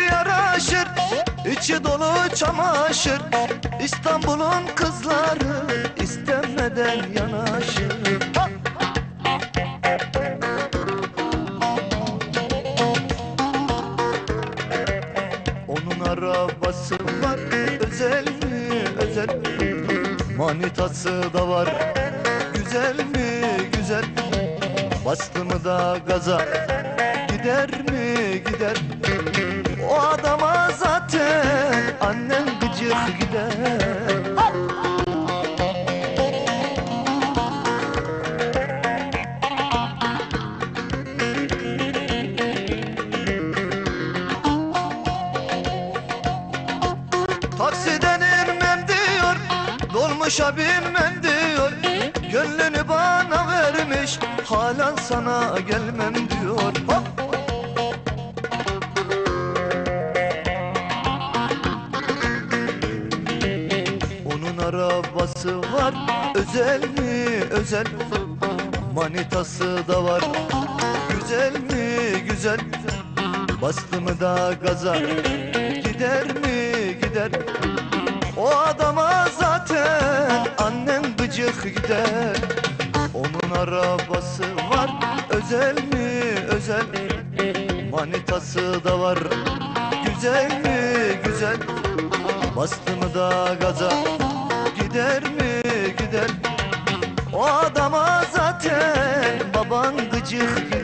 yaraşır İçi dolu çamaşır İstanbul'un kızları istemeden yanaşır ha! Onun arabası var özel mi özel Manitası da var güzel mi güzel Bastı mı da gaza gider mi gider Aksidenin ben diyor Dolmuş abim ben diyor Gönlünü bana vermiş Hala sana gelmem diyor ha! Onun arabası var Özel mi özel Manitası da var Güzel mi güzel Bastı mı da gaza Gider mi eder O adama zaten annem bıcık gider Onun arabası var özel mi özel Manitası da var güzel mi güzel Bastı mı da gaza gider mi gider O adama zaten baban gıcık gider